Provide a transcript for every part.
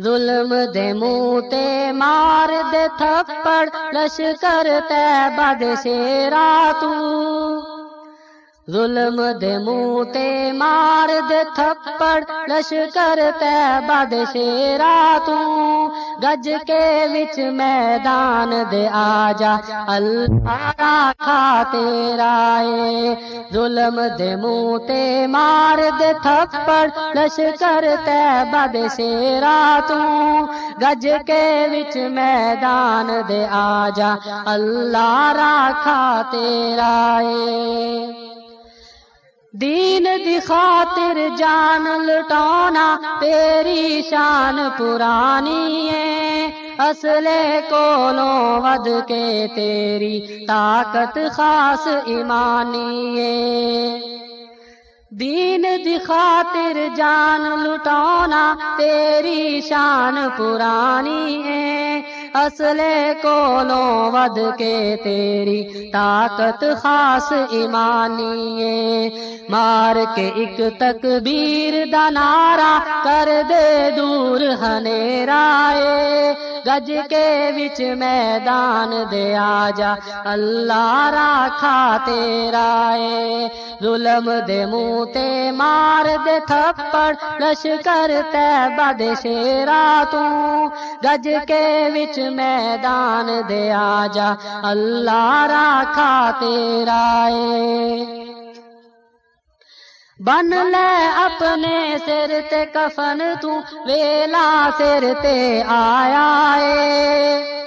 ظلم دے منہ تے مار دے تھپڑ لشکر تے بد شیرا تو۔ ظلم دے منہ تے مار دے تھپڑ، لشکر تے بد شیرا تو گج کے وچ میدان دے آجا، اللہ راکھا تیرا اے۔ ظلم دے منہ تے مار دے تھپڑ، لشکر تے بد شیرا تو گج کے وچ میدان دے آجا، اللہ راکھا تیرا اے۔ دین دی خاطر جان لٹانا، تیری شان پرانی ہے۔ اصلے کولوں ود کے تیری طاقت خاص ایمانی ہے۔ دین دی خاطر جان لٹانا، تیری شان پرانی ہے۔ اصلے کولوں ود کے تیری طاقت خاص ایمانی مار کے ایک تکبیر دا نعرہ کر دے دور رائے گج کے وچ میدان دے آجا، اللہ راکھا تیرا اے۔ ظلم دے منہ تے مار دے تھپڑ لشکر تے بد شیرا تو۔ گج کے وچ میدان دے جا اللہ راکھا تیرا اے۔ بن لے اپنے سر تے کفن تو، ویلا سر تے آیا اے۔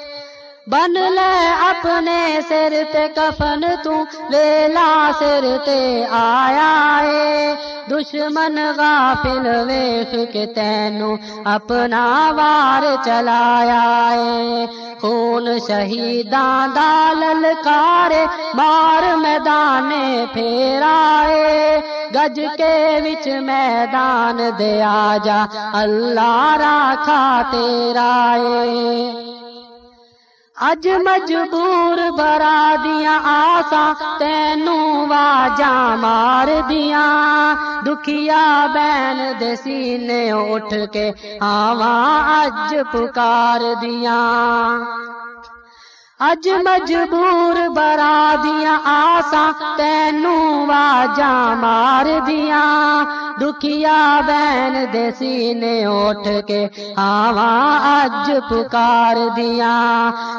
بن لے اپنے سر تے کفن تو ویلا سر تے آیا ہے دشمن غافل ویخ کے تینو اپنا وار چلایا ہے خون شہیداں دال کارے مار میدان پھیرائے گج کے وچ میدان دیا جا اللہ راکھا تیرا اج مجبور برا دیا آسا تینو واجا مار دیا دکھیا بین دے سینے اٹھ کے آواں اج پکار دیا اج مجبور برا دیا آسا تینو واجا مار دیا دکھیا بین دیسی نے اٹھ کے آوا اج پکار دیا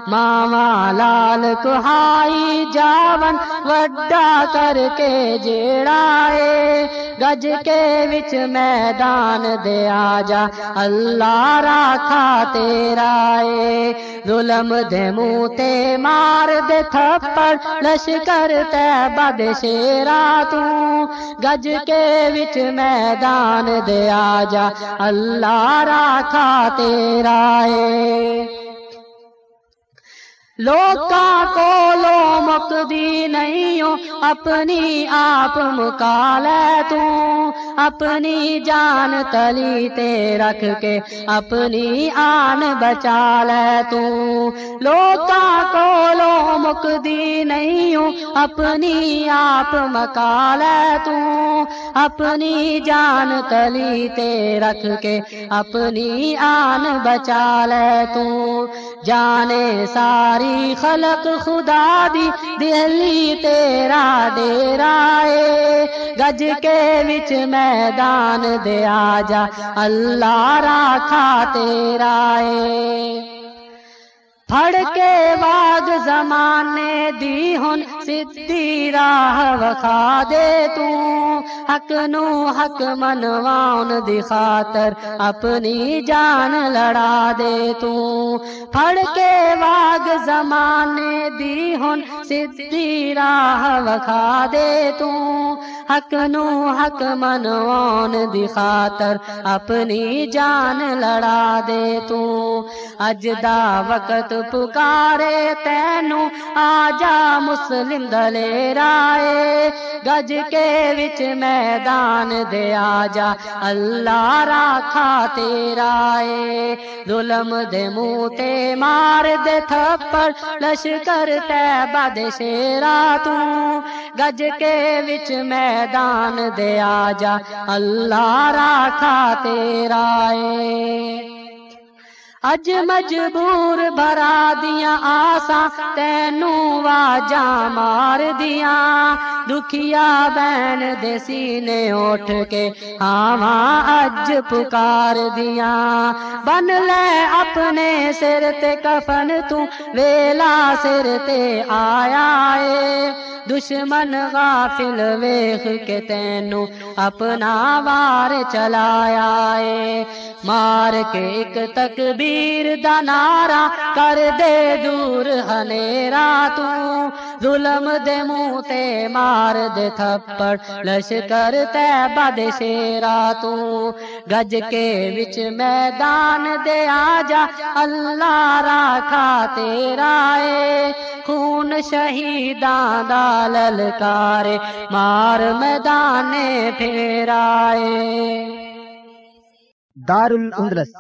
ماوا لال کہائی جاون وڈا کر کے جیڑا ہے گج کے وچ میدان دیا جا اللہ راکھا تیرا ہے ظلم دے منہ مار دے تھپڑ لشکر تے بد شیرا توں گج کے وچ میدان دے آجا، اللہ راکھا تیرا ہے لوکا کو لو مکدی نہیں ہو اپنی آپ مکال تو اپنی جان تلی تے رکھ کے اپنی آن بچا لے تو لوکا کو لو مکدی نہیں ہو اپنی آپ مکال تو اپنی جان تلی تے رکھ کے اپنی آن بچا لے تو جانے ساری خلق خدا دی دلی تیرا ڈیرا گج کے وچ میدان دیا جا اللہ راکھا تیرا پھڑ کے باغ زمانے دی ہن، سدھی راہ وکھا دے تو۔ حق نو حق منوان دی خاطر اپنی جان لڑا دے تو۔ پھڑ کے باغ زمانے دی ہن، سدھی راہ وکھا دے تو۔ حق نو حق منوان دی خاطر اپنی جان لڑا دے تو۔ اج دا وقت پکارے تینو، آجا مسلم دلے گج کے وچ میدان دے آجا، اللہ راکھا تیرا اے ظلم دے منہ تے مار دے تھپڑ، لشکر تے بد شیرا تو۔ گج کے وچ میدان دے آجا، اللہ راکھا تیرا اے۔ اج مجبور بھرا دیا آسا تینو واجا مار دیا۔ دکھیا بین دیسی نے اٹھ کے ہاں اج پکار دیا۔ بن لے اپنے سر تے کفن تو، ویلا سر تے آیا ہے دشمن غافل ویخ کے تینو اپنا وار چلایا ہے مار کے ایک تکبیر دا نارا کر دے دور ہنیرا تو۔ ظلم دے منہ تے مار دے تھپڑ لشکر تے بد شیرا تو۔ گج کے وچ میدان دے آجا، اللہ راکھا تیرا اے۔ خون شہیدان دا للکارے مار میدان پھیرائے۔ دار الاندلس